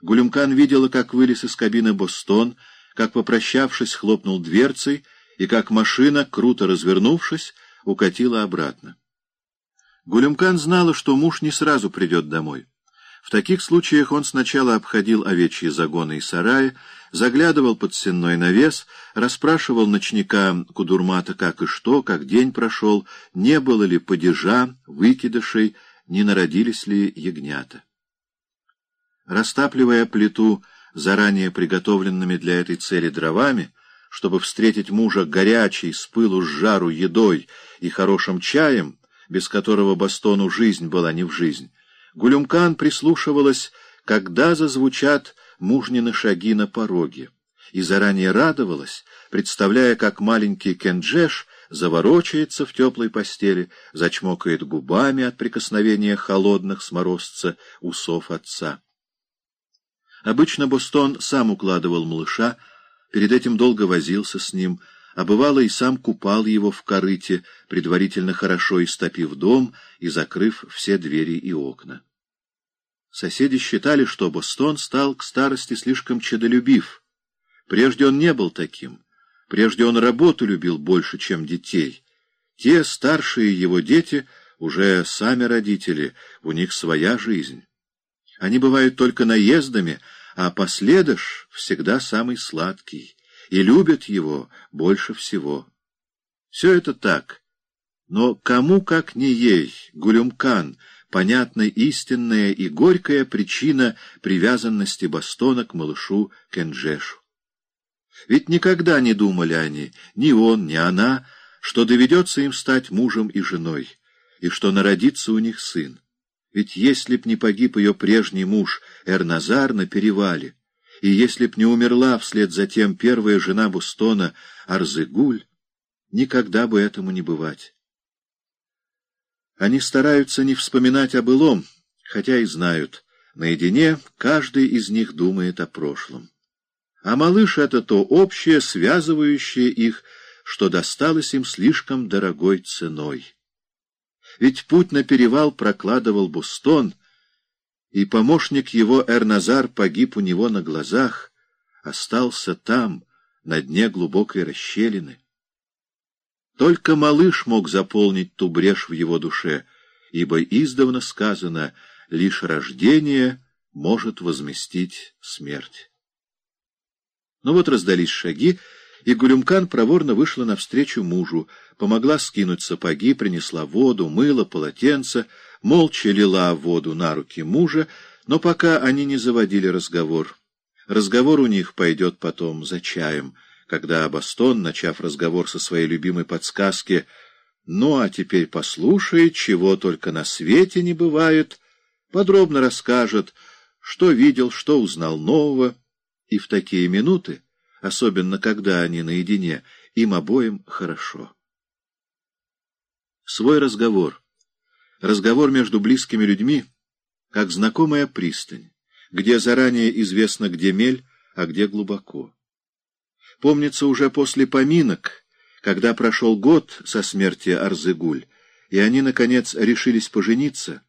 Гулюмкан видела, как вылез из кабины Бостон, как, попрощавшись, хлопнул дверцей, и как машина, круто развернувшись, укатила обратно. Гулюмкан знала, что муж не сразу придет домой. В таких случаях он сначала обходил овечьи загоны и сараи, заглядывал под сенной навес, расспрашивал ночника Кудурмата как и что, как день прошел, не было ли падежа, выкидышей, не народились ли ягнята. Растапливая плиту заранее приготовленными для этой цели дровами, чтобы встретить мужа горячей, с пылу с жару едой и хорошим чаем, без которого Бастону жизнь была не в жизнь, Гулюмкан прислушивалась, когда зазвучат мужнины шаги на пороге, и заранее радовалась, представляя, как маленький Кенджеш заворочается в теплой постели, зачмокает губами от прикосновения холодных с морозца усов отца. Обычно Бостон сам укладывал малыша, перед этим долго возился с ним, а бывало и сам купал его в корыте, предварительно хорошо истопив дом и закрыв все двери и окна. Соседи считали, что Бостон стал к старости слишком чадолюбив. Прежде он не был таким. Прежде он работу любил больше, чем детей. Те старшие его дети уже сами родители, у них своя жизнь. Они бывают только наездами, а последыш всегда самый сладкий, и любят его больше всего. Все это так. Но кому, как не ей, Гулюмкан, понятна истинная и горькая причина привязанности Бастона к малышу Кенджешу. Ведь никогда не думали они, ни он, ни она, что доведется им стать мужем и женой, и что народится у них сын. Ведь если б не погиб ее прежний муж Эрназар на перевале, и если б не умерла вслед за тем первая жена Бустона Арзыгуль, никогда бы этому не бывать. Они стараются не вспоминать о былом, хотя и знают, наедине каждый из них думает о прошлом. А малыш — это то общее, связывающее их, что досталось им слишком дорогой ценой. Ведь путь на перевал прокладывал Бустон, и помощник его Эрназар погиб у него на глазах, остался там, на дне глубокой расщелины. Только малыш мог заполнить ту брешь в его душе, ибо издавна сказано «лишь рождение может возместить смерть». Но ну вот раздались шаги, и Гулюмкан проворно вышла навстречу мужу, помогла скинуть сапоги, принесла воду, мыло, полотенце, молча лила воду на руки мужа, но пока они не заводили разговор. Разговор у них пойдет потом за чаем — когда Бастон, начав разговор со своей любимой подсказки «Ну, а теперь послушай, чего только на свете не бывает», подробно расскажет, что видел, что узнал нового, и в такие минуты, особенно когда они наедине, им обоим хорошо. Свой разговор, разговор между близкими людьми, как знакомая пристань, где заранее известно, где мель, а где глубоко. Помнится, уже после поминок, когда прошел год со смерти Арзыгуль, и они, наконец, решились пожениться,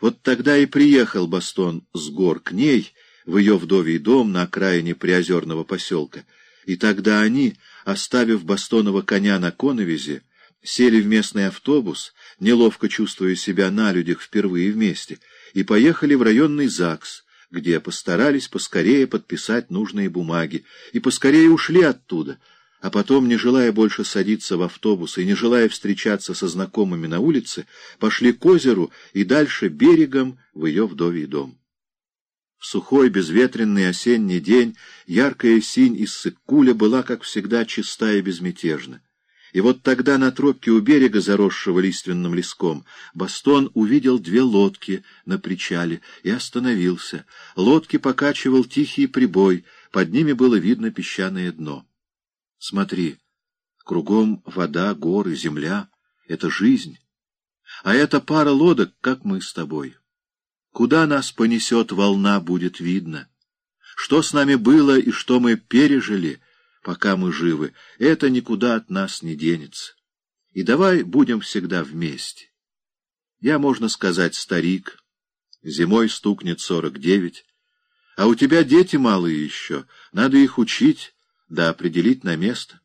вот тогда и приехал Бастон с гор к ней, в ее вдовий дом на окраине приозерного поселка, и тогда они, оставив Бастонова коня на коновизе, сели в местный автобус, неловко чувствуя себя на людях впервые вместе, и поехали в районный ЗАГС, где постарались поскорее подписать нужные бумаги, и поскорее ушли оттуда, а потом, не желая больше садиться в автобус и не желая встречаться со знакомыми на улице, пошли к озеру и дальше берегом в ее вдовий дом. В сухой, безветренный осенний день яркая синь из Сыккуля была, как всегда, чиста и безмятежна. И вот тогда на тропке у берега, заросшего лиственным леском, Бастон увидел две лодки на причале и остановился. Лодки покачивал тихий прибой, под ними было видно песчаное дно. Смотри, кругом вода, горы, земля — это жизнь. А эта пара лодок, как мы с тобой. Куда нас понесет волна, будет видно. Что с нами было и что мы пережили — пока мы живы, это никуда от нас не денется. И давай будем всегда вместе. Я, можно сказать, старик. Зимой стукнет сорок девять, А у тебя дети малые еще, надо их учить, да определить на место.